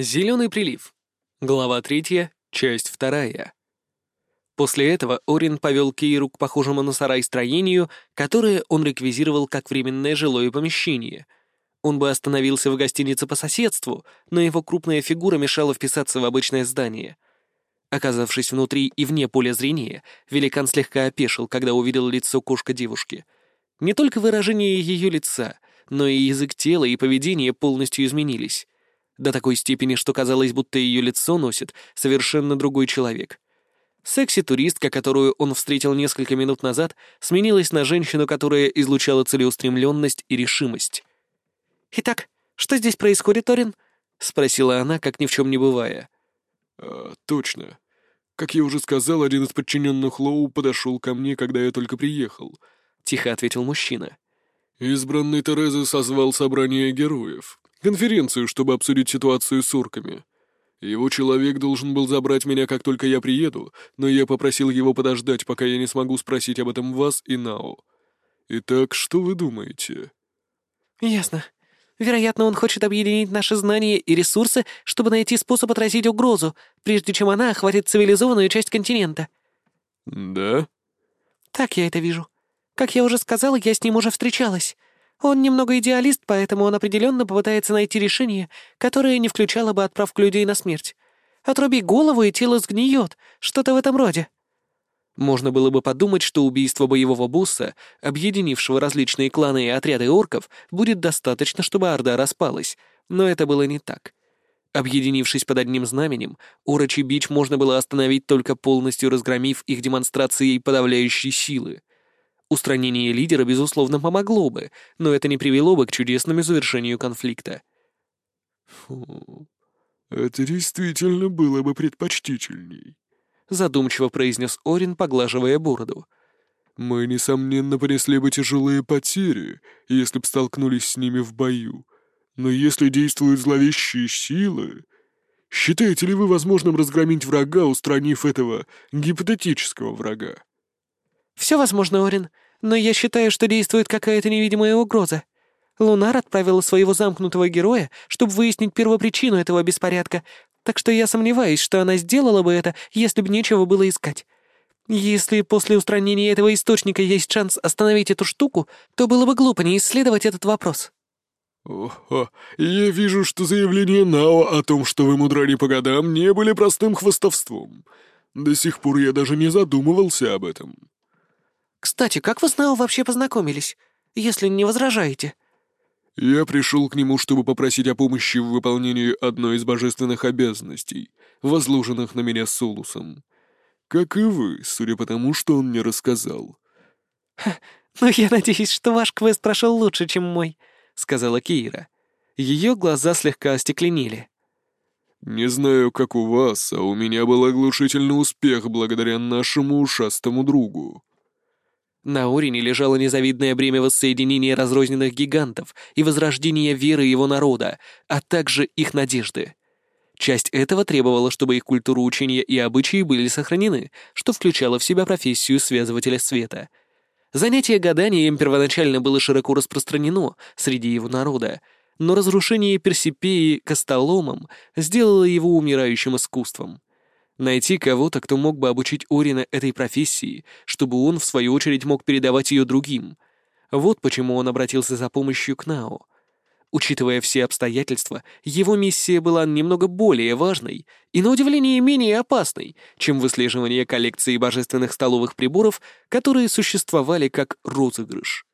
Зеленый прилив. Глава третья, часть вторая. После этого Орин повел Кейру к похожему на сарай строению, которое он реквизировал как временное жилое помещение. Он бы остановился в гостинице по соседству, но его крупная фигура мешала вписаться в обычное здание. Оказавшись внутри и вне поля зрения, великан слегка опешил, когда увидел лицо кошка девушки. Не только выражение ее лица, но и язык тела и поведение полностью изменились до такой степени, что казалось, будто ее лицо носит совершенно другой человек. Секси-туристка, которую он встретил несколько минут назад, сменилась на женщину, которая излучала целеустремленность и решимость. «Итак, что здесь происходит, Торин?» — спросила она, как ни в чем не бывая. «А, точно. Как я уже сказал, один из подчиненных Лоу подошел ко мне, когда я только приехал», — тихо ответил мужчина. «Избранный Терезы созвал собрание героев конференцию, чтобы обсудить ситуацию с урками. Его человек должен был забрать меня, как только я приеду, но я попросил его подождать, пока я не смогу спросить об этом вас и Нао. Итак, что вы думаете?» «Ясно. Вероятно, он хочет объединить наши знания и ресурсы, чтобы найти способ отразить угрозу, прежде чем она охватит цивилизованную часть континента». «Да?» «Так я это вижу. Как я уже сказала, я с ним уже встречалась. Он немного идеалист, поэтому он определенно попытается найти решение, которое не включало бы отправку людей на смерть. Отруби голову, и тело сгниет. Что-то в этом роде. Можно было бы подумать, что убийство боевого босса, объединившего различные кланы и отряды орков, будет достаточно, чтобы Орда распалась, но это было не так. Объединившись под одним знаменем, Орочий бич можно было остановить только полностью разгромив их демонстрацией подавляющей силы. Устранение лидера, безусловно, помогло бы, но это не привело бы к чудесному завершению конфликта. «Фу, это действительно было бы предпочтительней», — задумчиво произнес Орин, поглаживая бороду. «Мы, несомненно, понесли бы тяжелые потери, если б столкнулись с ними в бою. Но если действуют зловещие силы...» Считаете ли вы возможным разгромить врага, устранив этого гипотетического врага? «Все возможно, Орин, но я считаю, что действует какая-то невидимая угроза. Лунар отправил своего замкнутого героя, чтобы выяснить первопричину этого беспорядка, так что я сомневаюсь, что она сделала бы это, если бы нечего было искать. Если после устранения этого источника есть шанс остановить эту штуку, то было бы глупо не исследовать этот вопрос». «Ого, я вижу, что заявления Нао о том, что вы мудрали по годам, не были простым хвостовством. До сих пор я даже не задумывался об этом». «Кстати, как вы с Нео вообще познакомились, если не возражаете?» «Я пришел к нему, чтобы попросить о помощи в выполнении одной из божественных обязанностей, возложенных на меня Солусом. Как и вы, судя по тому, что он мне рассказал». «Ха, ну я надеюсь, что ваш квест прошел лучше, чем мой», — сказала Кейра. Ее глаза слегка остекленели. «Не знаю, как у вас, а у меня был оглушительный успех благодаря нашему ушастому другу». На Орине лежало незавидное бремя воссоединения разрозненных гигантов и возрождения веры его народа, а также их надежды. Часть этого требовала, чтобы их культура учения и обычаи были сохранены, что включало в себя профессию связывателя света. Занятие гаданием первоначально было широко распространено среди его народа, но разрушение Персипеи Костоломом сделало его умирающим искусством. Найти кого-то, кто мог бы обучить Орина этой профессии, чтобы он, в свою очередь, мог передавать ее другим. Вот почему он обратился за помощью к Нао. Учитывая все обстоятельства, его миссия была немного более важной и, на удивление, менее опасной, чем выслеживание коллекции божественных столовых приборов, которые существовали как розыгрыш.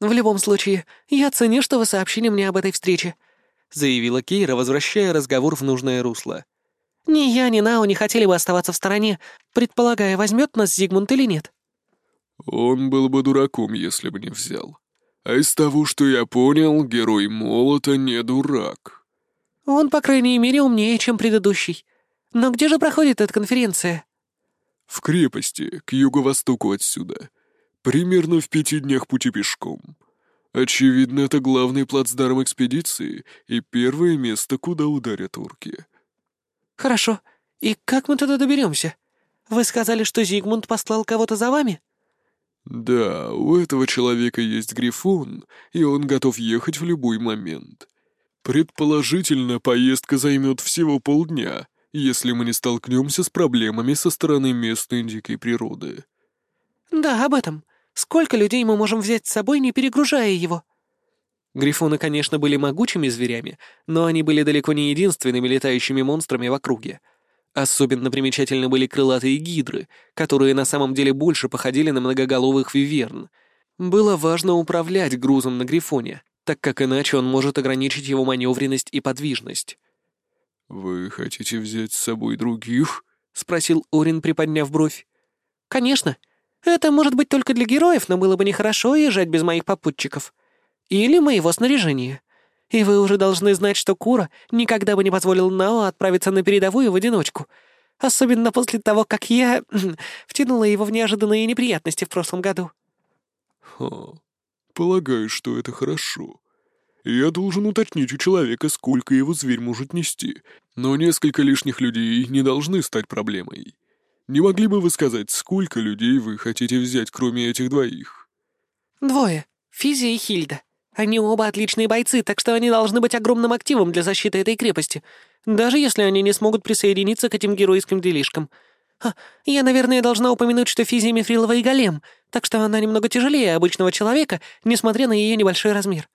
«В любом случае, я ценю, что вы сообщили мне об этой встрече», заявила Кейра, возвращая разговор в нужное русло. Ни я, ни Нао не хотели бы оставаться в стороне, предполагая, возьмет нас Зигмунд или нет. Он был бы дураком, если бы не взял. А из того, что я понял, герой Молота не дурак. Он, по крайней мере, умнее, чем предыдущий. Но где же проходит эта конференция? В крепости, к юго-востоку отсюда. Примерно в пяти днях пути пешком. Очевидно, это главный плацдарм экспедиции и первое место, куда ударят орки. «Хорошо. И как мы туда доберемся? Вы сказали, что Зигмунд послал кого-то за вами?» «Да, у этого человека есть грифон, и он готов ехать в любой момент. Предположительно, поездка займет всего полдня, если мы не столкнемся с проблемами со стороны местной дикой природы. Да, об этом. Сколько людей мы можем взять с собой, не перегружая его? Грифоны, конечно, были могучими зверями, но они были далеко не единственными летающими монстрами в округе. Особенно примечательны были крылатые гидры, которые на самом деле больше походили на многоголовых виверн. Было важно управлять грузом на Грифоне, так как иначе он может ограничить его маневренность и подвижность. «Вы хотите взять с собой других?» — спросил Орин, приподняв бровь. «Конечно. Это может быть только для героев, но было бы нехорошо езжать без моих попутчиков. Или моего снаряжения. И вы уже должны знать, что Кура никогда бы не позволил Нао отправиться на передовую в одиночку. Особенно после того, как я втянула его в неожиданные неприятности в прошлом году. Ха, полагаю, что это хорошо. Я должен уточнить у человека, сколько его зверь может нести, но несколько лишних людей не должны стать проблемой. Не могли бы вы сказать, сколько людей вы хотите взять, кроме этих двоих? Двое. Физи и Хильда. Они оба отличные бойцы, так что они должны быть огромным активом для защиты этой крепости, даже если они не смогут присоединиться к этим геройским делишкам. А, я, наверное, должна упомянуть, что Физия Мифрилова и голем, так что она немного тяжелее обычного человека, несмотря на ее небольшой размер.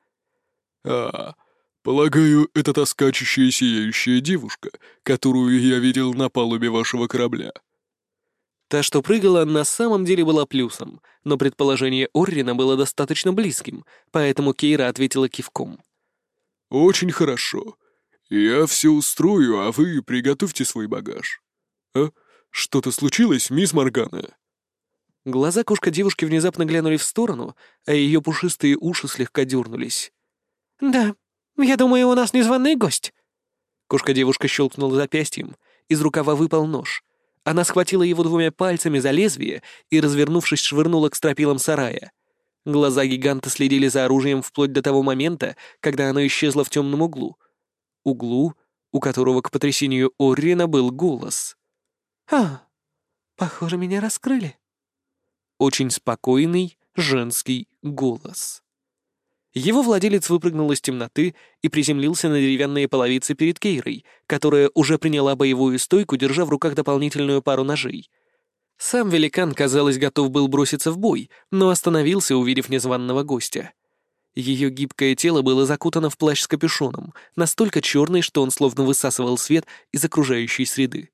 А, полагаю, это та скачущая сияющая девушка, которую я видел на палубе вашего корабля. Та, что прыгала, на самом деле была плюсом, но предположение Оррина было достаточно близким, поэтому Кейра ответила кивком. «Очень хорошо. Я все устрою, а вы приготовьте свой багаж. А? Что-то случилось, мисс Моргана?» Глаза кошка-девушки внезапно глянули в сторону, а ее пушистые уши слегка дернулись. «Да, я думаю, у нас незваный гость». Кошка-девушка щелкнула запястьем, из рукава выпал нож — она схватила его двумя пальцами за лезвие и, развернувшись, швырнула к стропилам сарая. Глаза гиганта следили за оружием вплоть до того момента, когда оно исчезло в темном углу. Углу, у которого к потрясению Оррина был голос. «А, похоже, меня раскрыли». Очень спокойный женский голос. Его владелец выпрыгнул из темноты и приземлился на деревянные половицы перед Кейрой, которая уже приняла боевую стойку, держа в руках дополнительную пару ножей. Сам великан, казалось, готов был броситься в бой, но остановился, увидев незваного гостя. Ее гибкое тело было закутано в плащ с капюшоном, настолько черный, что он словно высасывал свет из окружающей среды.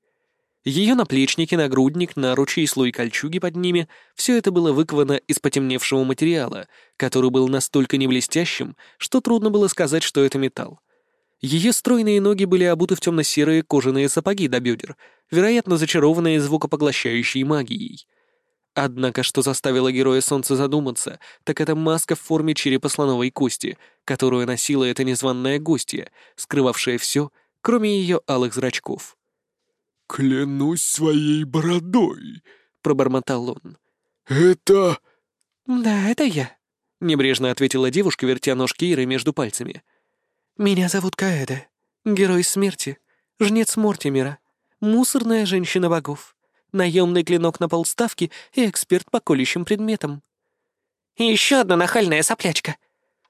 Ее наплечники, нагрудник, наручи и слой кольчуги под ними — все это было выковано из потемневшего материала, который был настолько неблестящим, что трудно было сказать, что это металл. Ее стройные ноги были обуты в темно-серые кожаные сапоги до бедер, вероятно, зачарованные звукопоглощающей магией. Однако, что заставило героя солнца задуматься, так это маска в форме черепа слоновой кости, которую носила эта незваная гостья, скрывавшая все, кроме ее алых зрачков. «Клянусь своей бородой», — пробормотал он. «Это...» «Да, это я», — небрежно ответила девушка, вертя нож Кейры между пальцами. «Меня зовут Каэда, герой смерти, жнец Мортимера, мусорная женщина богов, наемный клинок на полставки и эксперт по колющим предметам». «Еще одна нахальная соплячка»,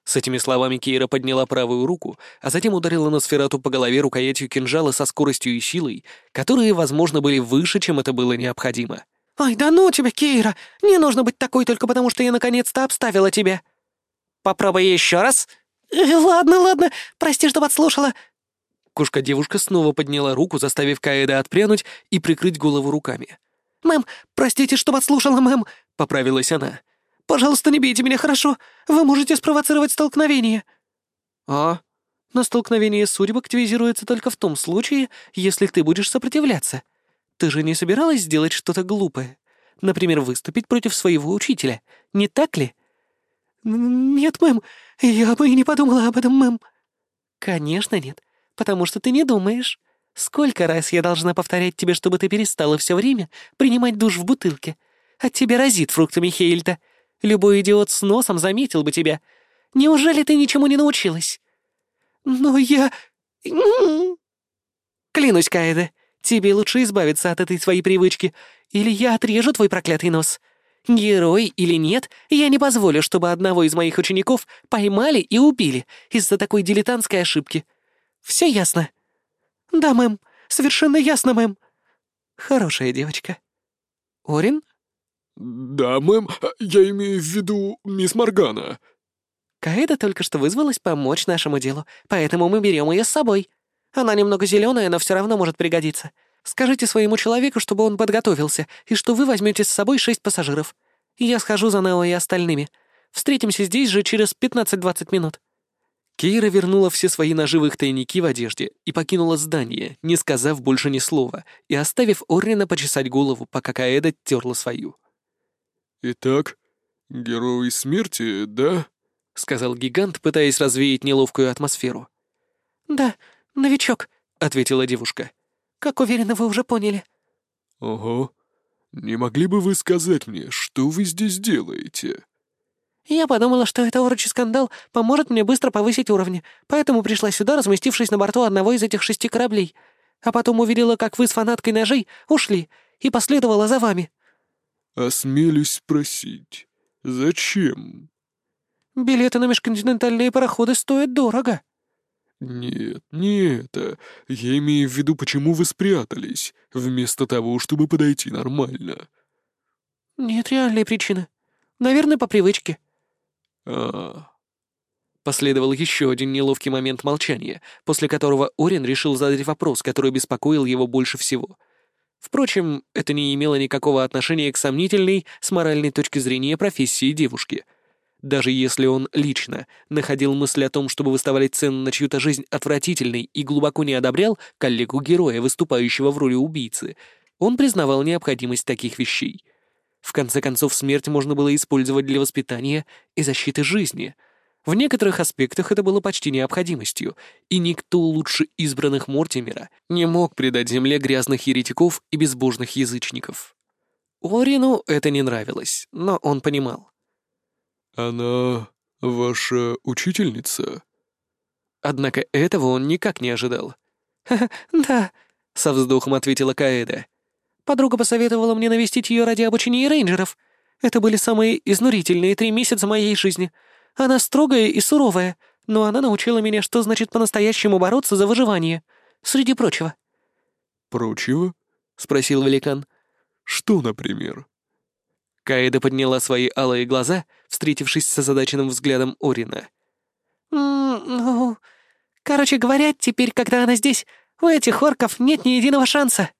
с этими словами Кейра подняла правую руку, а затем ударила на сферату по голове рукоятью кинжала со скоростью и силой, которые, возможно, были выше, чем это было необходимо. «Ай, да ну тебя, Кейра! Не нужно быть такой только потому, что я наконец-то обставила тебя!» «Попробуй еще раз!» э, «Ладно, ладно, прости, что подслушала!» Кошка-девушка снова подняла руку, заставив Каэда отпрянуть и прикрыть голову руками. «Мэм, простите, что подслушала, мэм!» — поправилась она. Пожалуйста, не бейте меня, хорошо? Вы можете спровоцировать столкновение». «А? Но столкновение судеб активизируется только в том случае, если ты будешь сопротивляться. Ты же не собиралась сделать что-то глупое? Например, выступить против своего учителя, не так ли?» «Нет, мэм, я бы и не подумала об этом, мэм». «Конечно нет, потому что ты не думаешь. Сколько раз я должна повторять тебе, чтобы ты перестала все время принимать душ в бутылке? От тебя разит фруктами Хейльта. Любой идиот с носом заметил бы тебя. Неужели ты ничему не научилась?» «Но я...» «Клянусь, Каэде, тебе лучше избавиться от этой своей привычки, или я отрежу твой проклятый нос. Герой или нет, я не позволю, чтобы одного из моих учеников поймали и убили из-за такой дилетантской ошибки. Все ясно?» «Да, мэм. Совершенно ясно, мэм». «Хорошая девочка». «Орин?» «Да, мэм. Я имею в виду мисс Моргана». Каэда только что вызвалась помочь нашему делу, поэтому мы берем ее с собой. Она немного зеленая, но все равно может пригодиться. Скажите своему человеку, чтобы он подготовился, и что вы возьмете с собой шесть пассажиров. Я схожу за Нео и остальными. Встретимся здесь же через 15-20 минут». Кейра вернула все свои наживы тайники в одежде и покинула здание, не сказав больше ни слова, и оставив Оррина почесать голову, пока Каэда терла свою. «Итак, герой смерти, да?» — сказал гигант, пытаясь развеять неловкую атмосферу. «Да, новичок», — ответила девушка. «Как уверенно вы уже поняли». «Ого. Не могли бы вы сказать мне, что вы здесь делаете?» Я подумала, что это урочий скандал поможет мне быстро повысить уровни, поэтому пришла сюда, разместившись на борту одного из этих шести кораблей. А потом увидела, как вы с фанаткой ножей ушли, и последовала за вами». «Осмелюсь спросить, зачем?» «Билеты на межконтинентальные пароходы стоят дорого». «Нет, не это. Я имею в виду, почему вы спрятались, вместо того, чтобы подойти нормально». «Нет реальной причины. Наверное, по привычке» а Последовал еще один неловкий момент молчания, после которого Орин решил задать вопрос, который беспокоил его больше всего. Впрочем, это не имело никакого отношения к сомнительной, с моральной точки зрения, профессии девушки. Даже если он лично находил мысль о том, чтобы выставлять цену на чью-то жизнь отвратительной и глубоко не одобрял коллегу-героя, выступающего в роли убийцы, он признавал необходимость таких вещей — в конце концов, смерть можно было использовать для воспитания и защиты жизни. В некоторых аспектах это было почти необходимостью, и никто лучше избранных Мортимера не мог предать земле грязных еретиков и безбожных язычников. Орину это не нравилось, но он понимал. «Она ваша учительница?» Однако этого он никак не ожидал. «Ха -ха, «Да», — со вздохом ответила Каэда. Подруга посоветовала мне навестить ее ради обучения рейнджеров. Это были самые изнурительные три месяца моей жизни. Она строгая и суровая, но она научила меня, что значит по-настоящему бороться за выживание. Среди прочего». «Прочего?» — спросил великан. «Что, например?» Каэда подняла свои алые глаза, встретившись с озадаченным взглядом Орина. «Ну, короче говоря, теперь, когда она здесь, у этих орков нет ни единого шанса».